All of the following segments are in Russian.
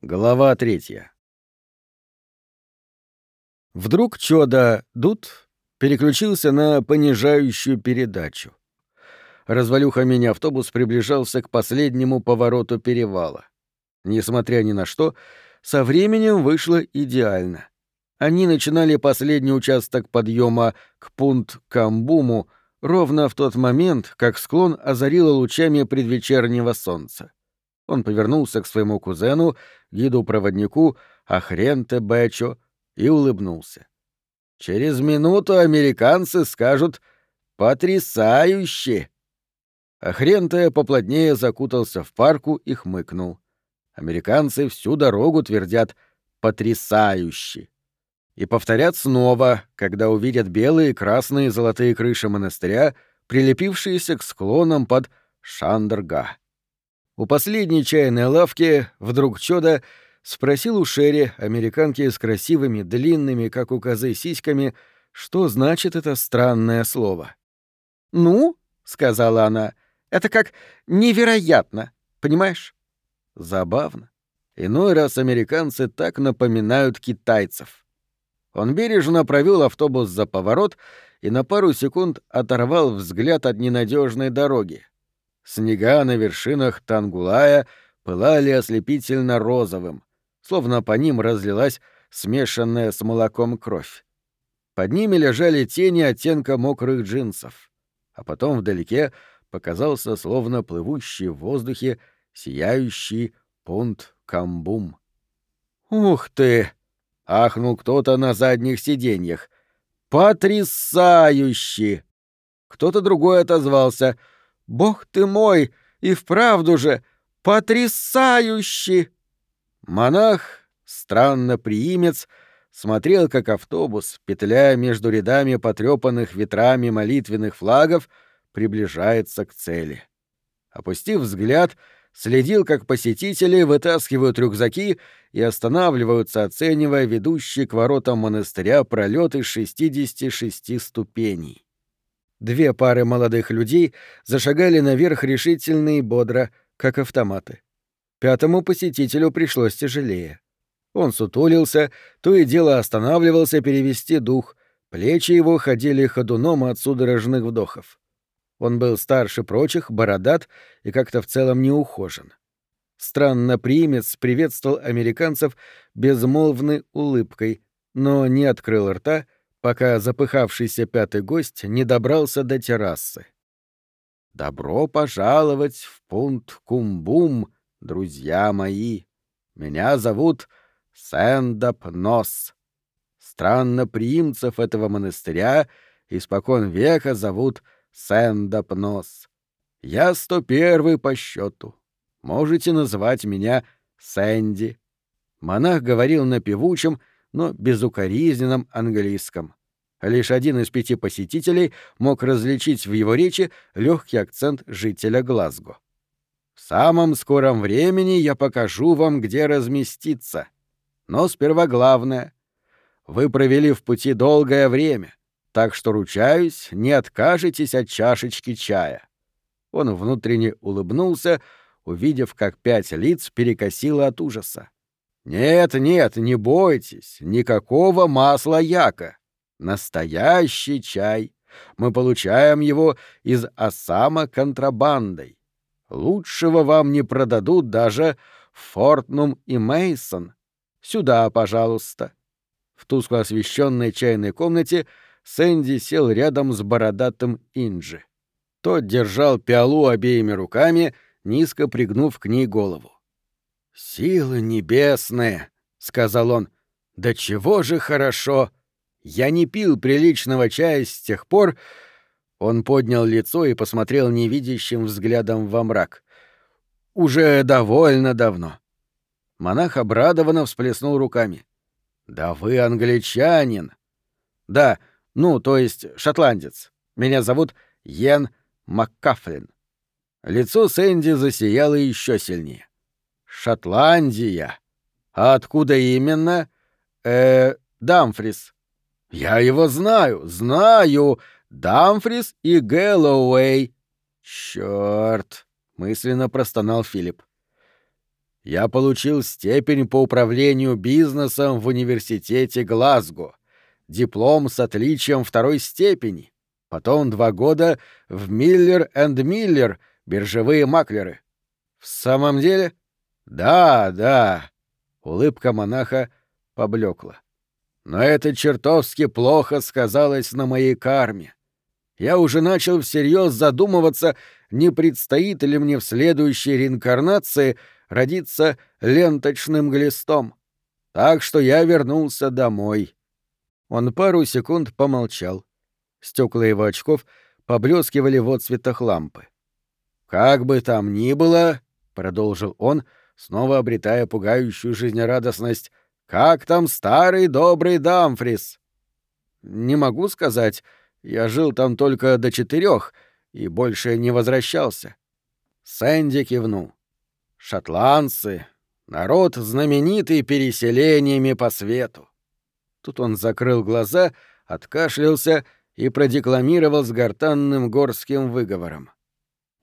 Глава третья. Вдруг Чода Дут переключился на понижающую передачу. Развалюха мини-автобус приближался к последнему повороту перевала. Несмотря ни на что, со временем вышло идеально. Они начинали последний участок подъема к пункт Камбуму ровно в тот момент, как склон озарило лучами предвечернего солнца. Он повернулся к своему кузену, гиду-проводнику Ахренте Бэчо, и улыбнулся. «Через минуту американцы скажут «потрясающе!» Ахренте поплотнее закутался в парку и хмыкнул. Американцы всю дорогу твердят «потрясающе!» и повторят снова, когда увидят белые, красные и золотые крыши монастыря, прилепившиеся к склонам под Шандерга. У последней чайной лавки вдруг чудо спросил у Шерри, американки с красивыми, длинными, как у козы, сиськами, что значит это странное слово. «Ну», — сказала она, — «это как невероятно, понимаешь?» Забавно. Иной раз американцы так напоминают китайцев. Он бережно провел автобус за поворот и на пару секунд оторвал взгляд от ненадежной дороги. Снега на вершинах Тангулая пылали ослепительно розовым, словно по ним разлилась смешанная с молоком кровь. Под ними лежали тени оттенка мокрых джинсов, а потом вдалеке показался словно плывущий в воздухе сияющий пункт Камбум. «Ух ты!» — ахнул кто-то на задних сиденьях. «Потрясающе!» Кто-то другой отозвался — Бог ты мой, и вправду же, потрясающе! Монах, странно приимец, смотрел, как автобус, петляя между рядами потрепанных ветрами молитвенных флагов, приближается к цели. Опустив взгляд, следил, как посетители вытаскивают рюкзаки и останавливаются, оценивая ведущие к воротам монастыря пролеты 66 ступеней. Две пары молодых людей зашагали наверх решительно и бодро, как автоматы. Пятому посетителю пришлось тяжелее. Он сутулился, то и дело останавливался перевести дух, плечи его ходили ходуном от судорожных вдохов. Он был старше прочих, бородат и как-то в целом неухожен. Странно примец приветствовал американцев безмолвной улыбкой, но не открыл рта — пока запыхавшийся пятый гость не добрался до террасы. «Добро пожаловать в пункт Кумбум, друзья мои! Меня зовут Сэндап Нос. Странноприимцев этого монастыря испокон века зовут Сэндап Нос. Я сто первый по счету. Можете называть меня Сэнди». Монах говорил на певучем, но безукоризненном английском. Лишь один из пяти посетителей мог различить в его речи легкий акцент жителя Глазго. «В самом скором времени я покажу вам, где разместиться. Но сперва главное. Вы провели в пути долгое время, так что, ручаюсь, не откажетесь от чашечки чая». Он внутренне улыбнулся, увидев, как пять лиц перекосило от ужаса. «Нет, нет, не бойтесь, никакого масла яка. Настоящий чай. Мы получаем его из Осама контрабандой. Лучшего вам не продадут даже Фортнум и Мейсон. Сюда, пожалуйста». В тускло освещенной чайной комнате Сэнди сел рядом с бородатым Инджи. Тот держал пиалу обеими руками, низко пригнув к ней голову. «Силы небесные!» — сказал он. «Да чего же хорошо! Я не пил приличного чая с тех пор...» Он поднял лицо и посмотрел невидящим взглядом во мрак. «Уже довольно давно». Монах обрадованно всплеснул руками. «Да вы англичанин!» «Да, ну, то есть шотландец. Меня зовут Йен Маккафлин». Лицо Сэнди засияло еще сильнее. Шотландия. А откуда именно? Э, Дамфрис. Я его знаю, знаю. Дамфрис и Гэллоуэй. Чёрт, мысленно простонал Филипп. Я получил степень по управлению бизнесом в университете Глазго, диплом с отличием второй степени, потом два года в Миллер энд Миллер, биржевые маклеры. В самом деле? Да, да. Улыбка монаха поблекла. Но это чертовски плохо сказалось на моей карме. Я уже начал всерьез задумываться, не предстоит ли мне в следующей реинкарнации родиться ленточным глистом. Так что я вернулся домой. Он пару секунд помолчал. Стекла его очков поблескивали в отцветах лампы. «Как бы там ни было», — продолжил он, снова обретая пугающую жизнерадостность, «как там старый добрый Дамфрис?» «Не могу сказать. Я жил там только до четырех и больше не возвращался». Сэнди кивнул. «Шотландцы — народ, знаменитый переселениями по свету». Тут он закрыл глаза, откашлялся и продекламировал с гортанным горским выговором.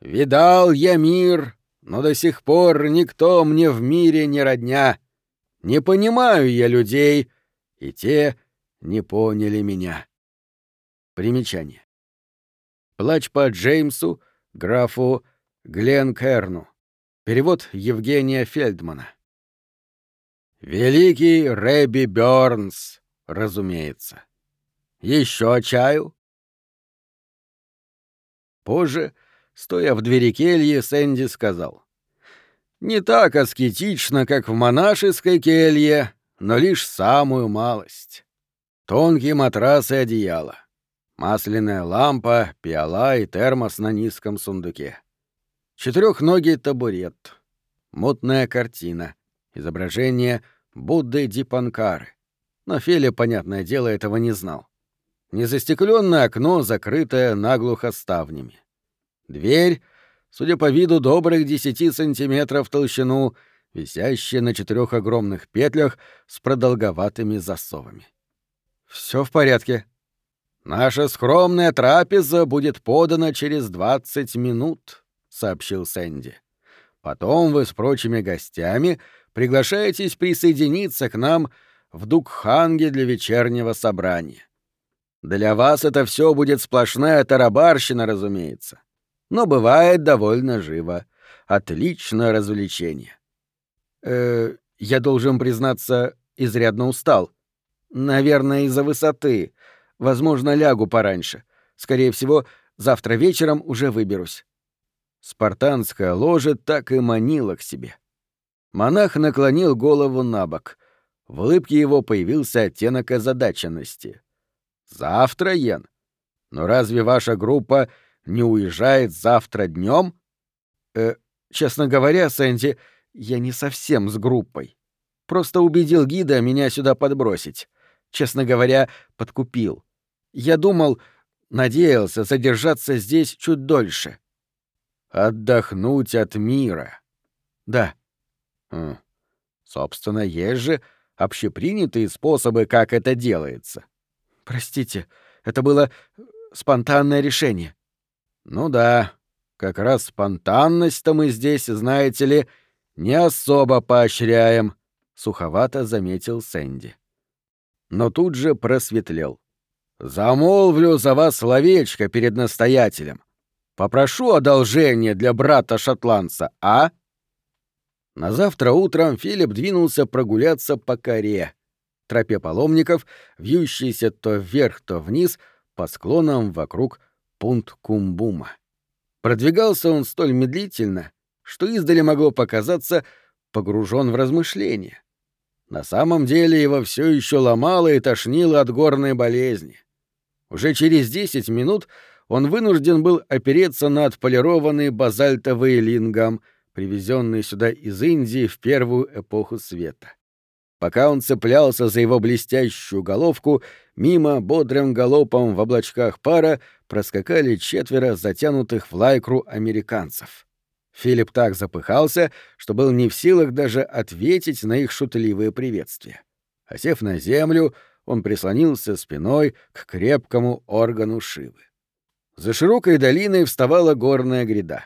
«Видал я мир, но до сих пор никто мне в мире не родня. Не понимаю я людей, и те не поняли меня». Примечание. Плач по Джеймсу, графу Гленкерну. Перевод Евгения Фельдмана. Великий Рэби Бёрнс, разумеется. Еще чаю? Позже Стоя в двери кельи, Сэнди сказал. «Не так аскетично, как в монашеской келье, но лишь самую малость. Тонкие матрасы и одеяло, масляная лампа, пиала и термос на низком сундуке. Четырехногий табурет, мутная картина, изображение Будды Дипанкары. Но Филипп, понятное дело, этого не знал. Незастекленное окно, закрытое наглухо ставнями. Дверь, судя по виду, добрых десяти сантиметров в толщину, висящая на четырех огромных петлях с продолговатыми засовами. Все в порядке. Наша скромная трапеза будет подана через двадцать минут, сообщил Сэнди. Потом вы с прочими гостями приглашаетесь присоединиться к нам в Дукханге для вечернего собрания. Для вас это все будет сплошная тарабарщина, разумеется но бывает довольно живо. Отличное развлечение. Э, я должен признаться, изрядно устал. Наверное, из-за высоты. Возможно, лягу пораньше. Скорее всего, завтра вечером уже выберусь. Спартанская ложа так и манила к себе. Монах наклонил голову на бок. В улыбке его появился оттенок озадаченности. «Завтра, Йен? Но разве ваша группа не уезжает завтра днем? Э, честно говоря, Сэнди, я не совсем с группой. Просто убедил гида меня сюда подбросить. Честно говоря, подкупил. Я думал, надеялся задержаться здесь чуть дольше. Отдохнуть от мира. Да. Хм. Собственно, есть же общепринятые способы, как это делается. Простите, это было спонтанное решение. Ну да, как раз спонтанность-то мы здесь, знаете ли, не особо поощряем, суховато заметил Сэнди. Но тут же просветлел. Замолвлю за вас словечко перед настоятелем. Попрошу одолжение для брата-шотландца, а? На завтра утром Филипп двинулся прогуляться по коре, тропе паломников, вьющейся то вверх, то вниз, по склонам вокруг пункт Кумбума. Продвигался он столь медлительно, что издали могло показаться погружен в размышления. На самом деле его все еще ломало и тошнило от горной болезни. Уже через десять минут он вынужден был опереться на отполированный базальтовый лингам, привезенный сюда из Индии в первую эпоху света. Пока он цеплялся за его блестящую головку, мимо бодрым галопом в облачках пара проскакали четверо затянутых в лайкру американцев. Филипп так запыхался, что был не в силах даже ответить на их шутливые приветствия. Осев на землю, он прислонился спиной к крепкому органу Шивы. За широкой долиной вставала горная гряда.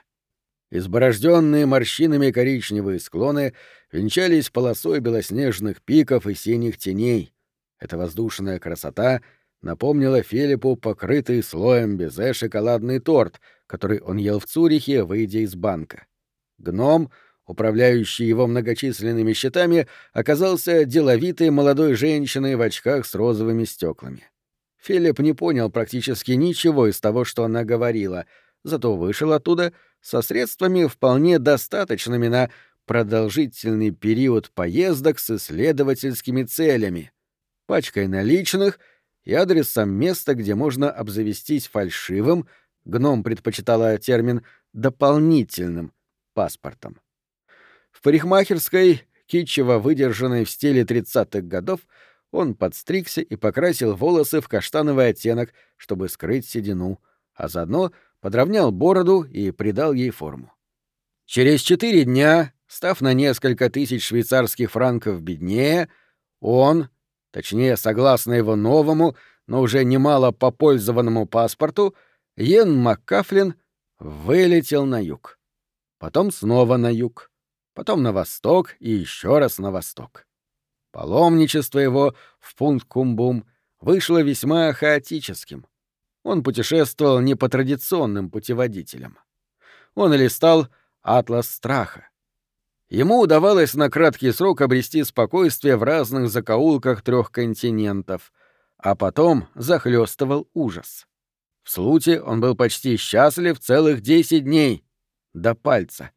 Изборожденные морщинами коричневые склоны венчались полосой белоснежных пиков и синих теней. Эта воздушная красота напомнила Филиппу покрытый слоем безе шоколадный торт, который он ел в Цурихе, выйдя из банка. Гном, управляющий его многочисленными счетами, оказался деловитой молодой женщиной в очках с розовыми стеклами. Филипп не понял практически ничего из того, что она говорила, зато вышел оттуда — со средствами вполне достаточными на продолжительный период поездок с исследовательскими целями, пачкой наличных и адресом места, где можно обзавестись фальшивым, гном предпочитала термин «дополнительным» паспортом. В парикмахерской, китчево выдержанной в стиле 30-х годов, он подстригся и покрасил волосы в каштановый оттенок, чтобы скрыть седину, а заодно — подровнял бороду и придал ей форму. Через четыре дня, став на несколько тысяч швейцарских франков беднее, он, точнее, согласно его новому, но уже немало попользованному паспорту, Йен Маккафлин вылетел на юг. Потом снова на юг, потом на восток и еще раз на восток. Паломничество его в пункт Кумбум вышло весьма хаотическим — он путешествовал не по традиционным путеводителям. Он листал «Атлас страха». Ему удавалось на краткий срок обрести спокойствие в разных закоулках трех континентов, а потом захлестывал ужас. В Слуте он был почти счастлив целых десять дней. До пальца.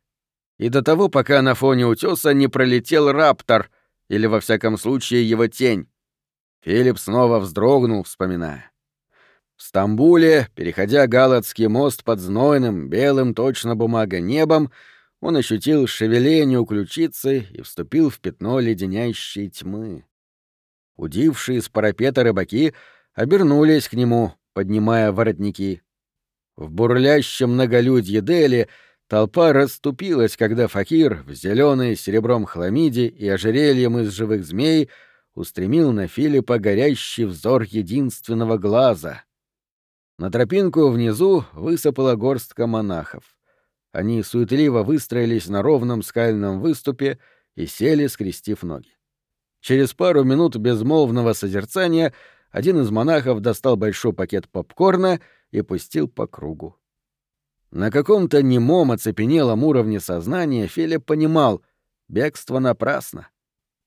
И до того, пока на фоне утеса не пролетел раптор, или, во всяком случае, его тень. Филипп снова вздрогнул, вспоминая. В Стамбуле, переходя Галатский мост под знойным, белым точно бумага небом, он ощутил шевеление у ключицы и вступил в пятно леденящей тьмы. Удившие с парапета рыбаки обернулись к нему, поднимая воротники. В бурлящем многолюдье Дели толпа расступилась, когда факир в зеленой серебром хламиде и ожерельем из живых змей устремил на Филиппа горящий взор единственного глаза — на тропинку внизу высыпала горстка монахов. Они суетливо выстроились на ровном скальном выступе и сели, скрестив ноги. Через пару минут безмолвного созерцания один из монахов достал большой пакет попкорна и пустил по кругу. На каком-то немом оцепенелом уровне сознания Филипп понимал — бегство напрасно.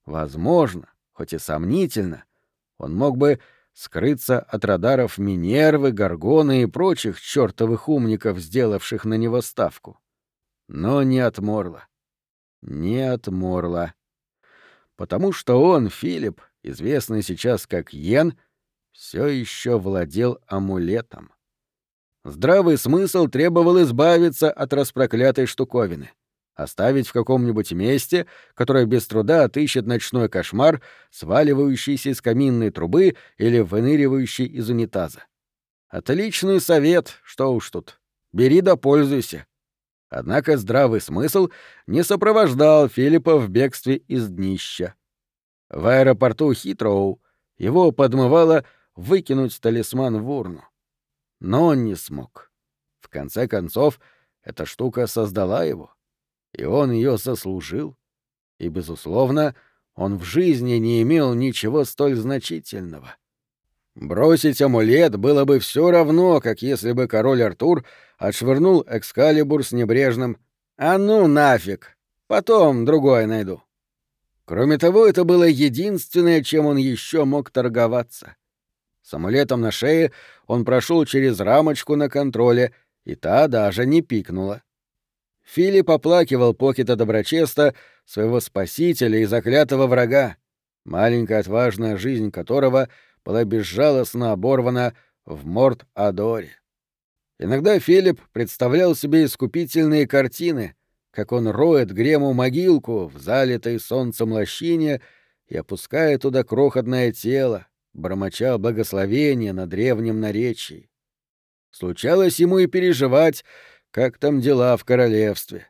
Возможно, хоть и сомнительно, он мог бы скрыться от радаров Минервы, Гаргона и прочих чертовых умников, сделавших на него ставку. Но не от Морла. Не от Морла. Потому что он, Филипп, известный сейчас как Йен, все еще владел амулетом. Здравый смысл требовал избавиться от распроклятой штуковины — Оставить в каком-нибудь месте, которое без труда отыщет ночной кошмар, сваливающийся из каминной трубы или выныривающий из унитаза. Отличный совет, что уж тут. Бери да пользуйся. Однако здравый смысл не сопровождал Филиппа в бегстве из днища. В аэропорту Хитроу его подмывало выкинуть талисман в урну. Но он не смог. В конце концов, эта штука создала его и он ее заслужил. И, безусловно, он в жизни не имел ничего столь значительного. Бросить амулет было бы все равно, как если бы король Артур отшвырнул Экскалибур с небрежным «А ну нафиг! Потом другое найду». Кроме того, это было единственное, чем он еще мог торговаться. С амулетом на шее он прошел через рамочку на контроле, и та даже не пикнула. Филипп оплакивал Покета Доброчеста, своего спасителя и заклятого врага, маленькая отважная жизнь которого была безжалостно оборвана в Морт-Адоре. Иногда Филипп представлял себе искупительные картины, как он роет Грему могилку в залитой солнцем лощине и опускает туда крохотное тело, бормоча благословение на древнем наречии. Случалось ему и переживать, как там дела в королевстве.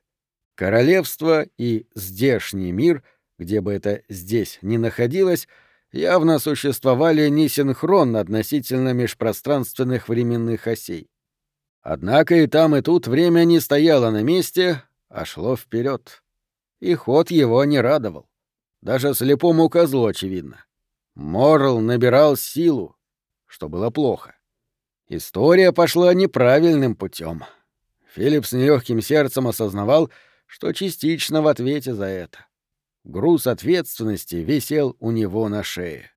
Королевство и здешний мир, где бы это здесь ни находилось, явно существовали несинхронно относительно межпространственных временных осей. Однако и там, и тут время не стояло на месте, а шло вперед. И ход его не радовал. Даже слепому козлу очевидно. Морл набирал силу, что было плохо. История пошла неправильным путем. Филипп с нелегким сердцем осознавал, что частично в ответе за это. Груз ответственности висел у него на шее.